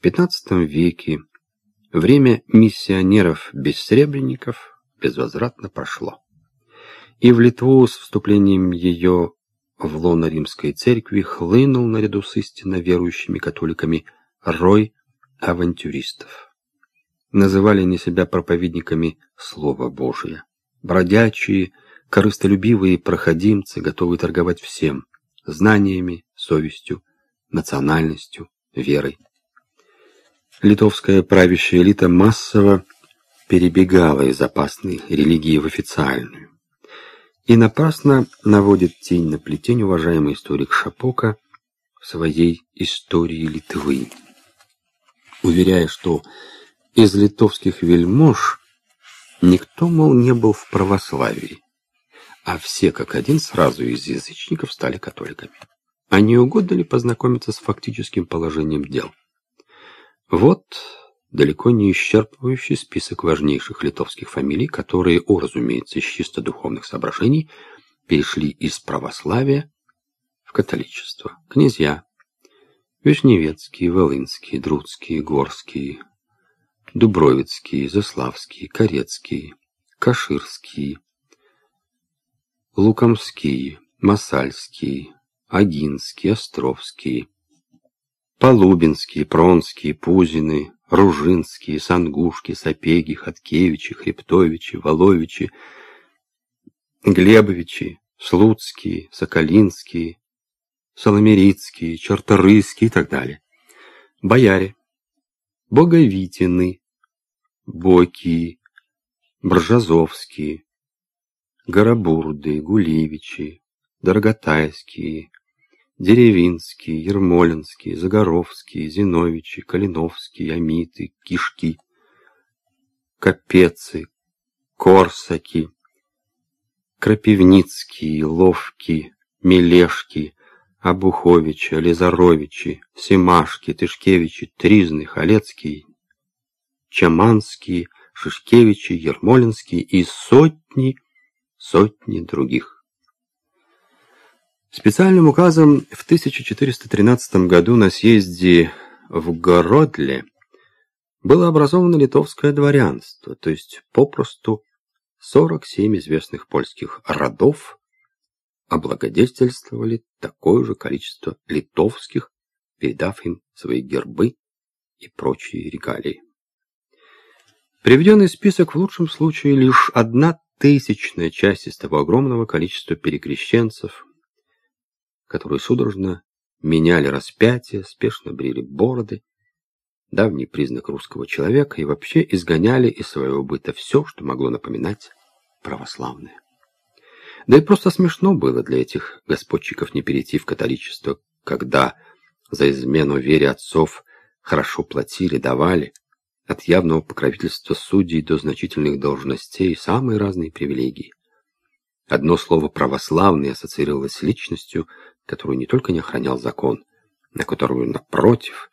В XV веке время миссионеров-бессребренников безвозвратно прошло. И в Литву с вступлением ее в лоно римской церкви хлынул наряду с истинно верующими католиками рой авантюристов. Называли они себя проповедниками Слова Божия. Бродячие, корыстолюбивые проходимцы, готовые торговать всем – знаниями, совестью, национальностью, верой. Литовская правящая элита массово перебегала из опасной религии в официальную. И напрасно наводит тень на плетень уважаемый историк Шапока в своей «Истории Литвы», уверяя, что из литовских вельмож никто, мол, не был в православии, а все как один сразу из язычников стали католиками. А не угодно ли познакомиться с фактическим положением дел? Вот далеко не исчерпывающий список важнейших литовских фамилий, которые, о, разумеется, из чисто духовных соображений, перешли из православия в католичество. Князья Вишневецкие, Волынские, Друцкие, Горские, Дубровицкие, Заславские, Корецкие, Каширские, Лукомские, Масальские, Агинские, Островские, Полубинские, Пронские, Пузины, Ружинские, Сангушки, Сапеги, Хаткевичи, Хребтовичи, Воловичи, Глебовичи, Слуцкие, Соколинские, Соломерицкие, Черторыйские и так далее. Бояре, Боговитины, Бокии, Бржазовские, Горобурды, Гулевичи, Дороготайские, Деревинские, Ермолинские, Загоровские, Зиновичи, Калиновские, Амиты, Кишки, Капецы, Корсаки, Крапивницкие, Ловки, Мелешки, Абуховичи, Лизаровичи, Семашки, Тышкевичи, Тризны, Халецкие, Чаманские, Шишкевичи, Ермолинские и сотни, сотни других. Специальным указом в 1413 году на съезде в Городле было образовано литовское дворянство, то есть попросту 47 известных польских родов облагодетельствовали такое же количество литовских, передав им свои гербы и прочие регалии. Приведенный список в лучшем случае лишь одна тысячная часть из того огромного количества перекрещенцев, которые судорожно меняли распятие, спешно брили бороды, давний признак русского человека, и вообще изгоняли из своего быта все, что могло напоминать православное. Да и просто смешно было для этих господчиков не перейти в католичество, когда за измену вере отцов хорошо платили, давали, от явного покровительства судей до значительных должностей самые разные привилегии. Одно слово «православный» ассоциировалось с личностью, которую не только не охранял закон, на которую, напротив,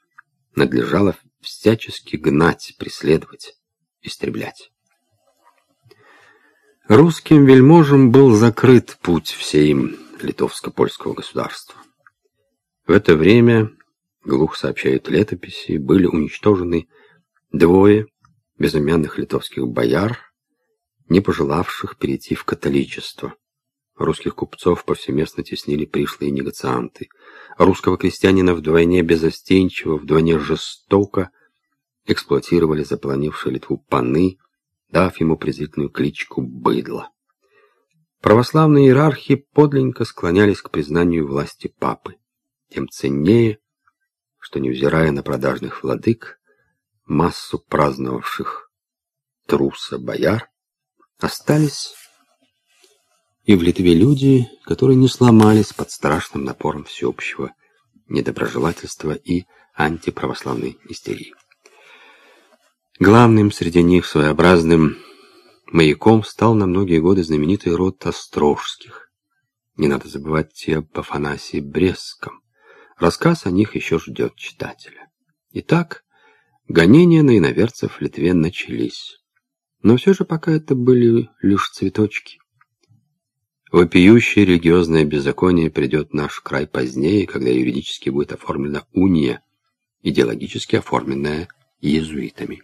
надлежало всячески гнать, преследовать, истреблять. Русским вельможам был закрыт путь всем литовско-польского государства. В это время, глух сообщают летописи, были уничтожены двое безымянных литовских бояр, не пожелавших перейти в католичество. Русских купцов повсеместно теснили пришлые негацианты. Русского крестьянина вдвойне безостенчиво, вдвойне жестоко эксплуатировали заполонившие Литву паны, дав ему презрительную кличку «быдло». Православные иерархи подлинно склонялись к признанию власти папы. Тем ценнее, что, невзирая на продажных владык, массу праздновавших труса бояр, остались и в Литве люди, которые не сломались под страшным напором всеобщего недоброжелательства и антиправославной истерии. Главным среди них своеобразным маяком стал на многие годы знаменитый род Острожских. Не надо забывать и об Афанасии Брестском. Рассказ о них еще ждет читателя. Итак, гонения на иноверцев в Литве начались. Но все же пока это были лишь цветочки. Вопиющее религиозное беззаконие придет в наш край позднее, когда юридически будет оформлена уния идеологически оформленная иезуитами.